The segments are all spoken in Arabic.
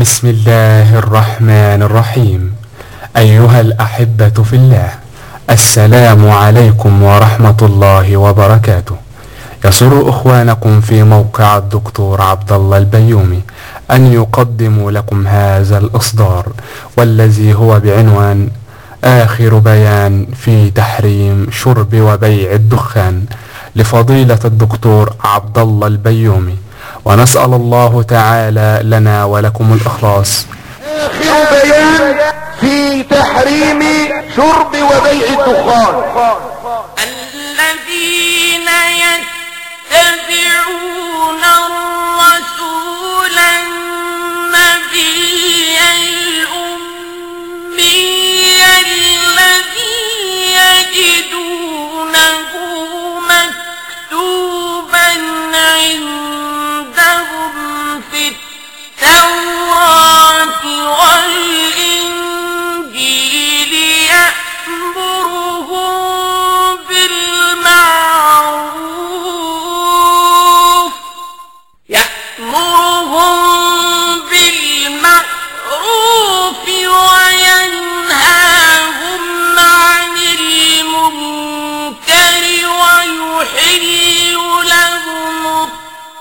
بسم الله الرحمن الرحيم أيها الأحبة في الله السلام عليكم ورحمة الله وبركاته يسر إخوانكم في موقع الدكتور عبد الله البيومي أن يقدموا لكم هذا الإصدار والذي هو بعنوان آخر بيان في تحريم شرب وبيع الدخان لفضيلة الدكتور عبد الله البيومي ونسأل الله تعالى لنا ولكم الإخلاص. آخر بيان في تحريم شرب وبيع الدخان.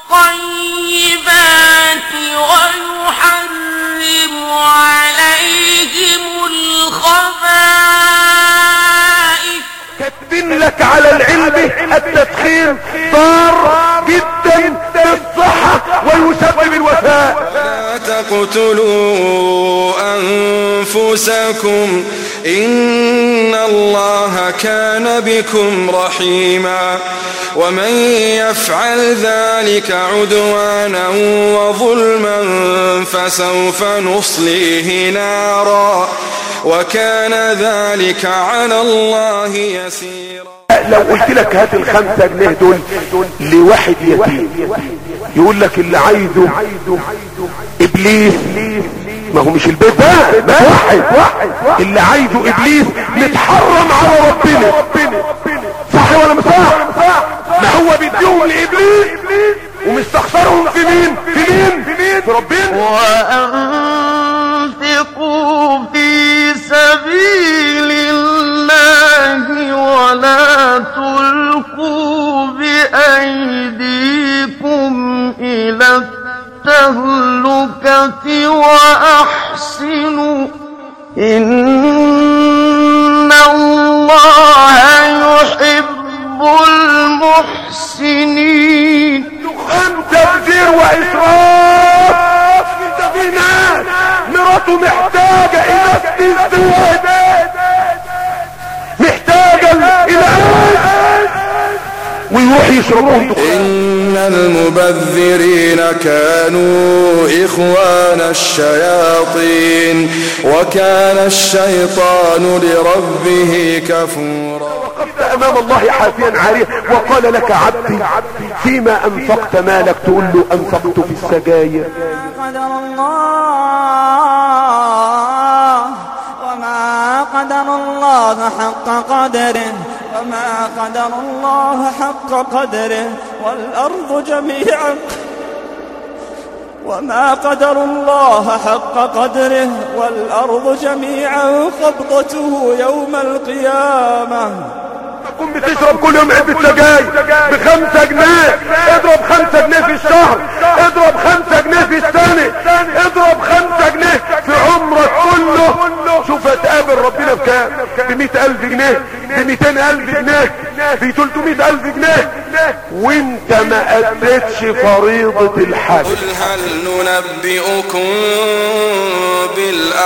الطيبات ويحرم عليهم الخبائث. كاتبين لك على العلم التدخين ضار جدا بالصحة ويسبب الوفاة لا تقتلوا أنفسكم إن الله كان بكم رحيما ومن يفعل ذلك عدوانا وظلما فسوف نصليه نارا وكان ذلك على الله يسيرا لو قلت لك هات الخمسة جنيه دول لواحد يتيم يقول لك اللي عايزه إبليس هو مش البيت ده. واحد اللي عايزه إبليس متحرم على ربنا. صح ولا مش صح؟ ما هو بيديهم لإبليس ومستخسرهم في مين؟ في مين؟ في ربنا. وأنفقوا في سبيل الله ولا تلقوا بأيديكم إلى التهلكة وأحسنوا إن الله يحب المحسنين. دخان تبذير واسراف انت في ناس مراته محتاجة إلى استزداد محتاجة إلى يشربهم دخان إن المبذرين كانوا إخوان الشياطين وكان الشيطان لربه كفورا. وقفت أمام الله حافيا عاريا وقال لك عبدي فيما أنفقت مالك تقول له أنفقت في السجاير. قدر الله وما قدر الله حق قدره. وما قدر الله حق قدره والأرض جميعا. وما قدر الله حق قدره والأرض جميعا قبضته يوم القيامة. تكون بتشرب كل يوم علبة سجاير بخمسة جنيه. اضرب خمسة جنيه في الشهر. اضرب خمسة جنيه في السنة. اضرب خمسة جنيه في عمرك كله شوف هتقابل ربنا بكام بمئة ألف جنيه بمئتين ألف جنيه بتلتمائة ألف جنيه. وانت ما أديتش فريضة الحج. قل هل ننبئكم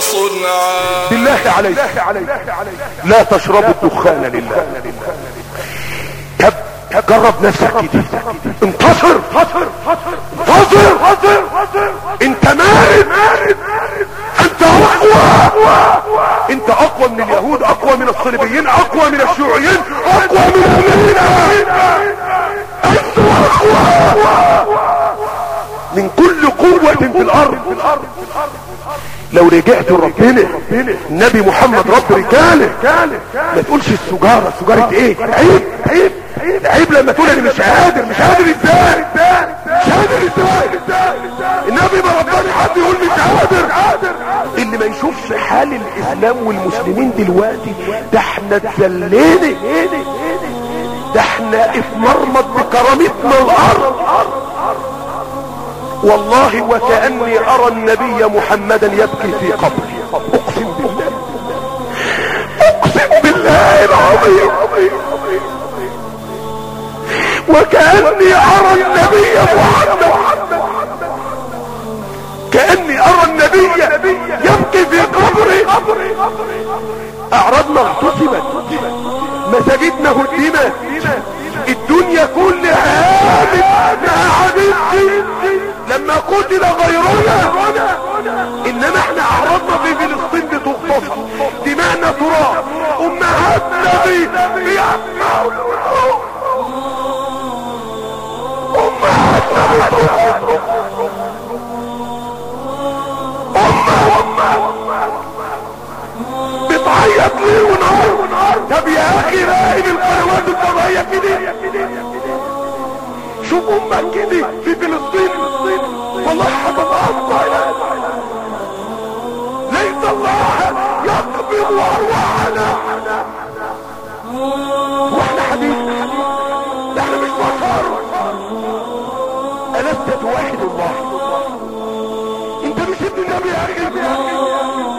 صنعا بالله عليك. لا تشربوا الدخان لله. جرب نفسك كده. انتصر. انتصر انتصر انت مارد. انت اقوى. انت اقوى من اليهود اقوى من الصليبيين اقوى من الشيوعيين اقوى من أمريكا انت اقوى. من كل قوة في الأرض. لو رجعت لربنا النبي محمد رب رجاله ما تقولش السجارة سجارة إيه؟ عيب عيب عيب لما تقول أنا مش قادر مش قادر إزاي؟ مش قادر إزاي؟ النبي ما رباني حد يقول مش قادر. اللي ما يشوفش حال الإسلام والمسلمين دلوقتي ده إحنا اتذلينا. ده إحنا اتمرمط بكرامتنا الأرض. والله وكأني أرى النبي محمدا يبكي في قبري. أقسم بالله. أقسم بالله العظيم. وكأني أرى النبي محمد كأني أرى النبي يبكي في قبري. أعرضنا اغتصبت مساجدنا هدمت. بتعيط ليه ونهار طب يا أخي راقب القنوات الفضائيه كده شوف أمك كده في فلسطين والله هتتقطع ليس الله يقبض ارواحنا وإحنا حديث ده إحنا مش بشر ألست توحد الله؟ أنت مش ابن النبي يا أخي.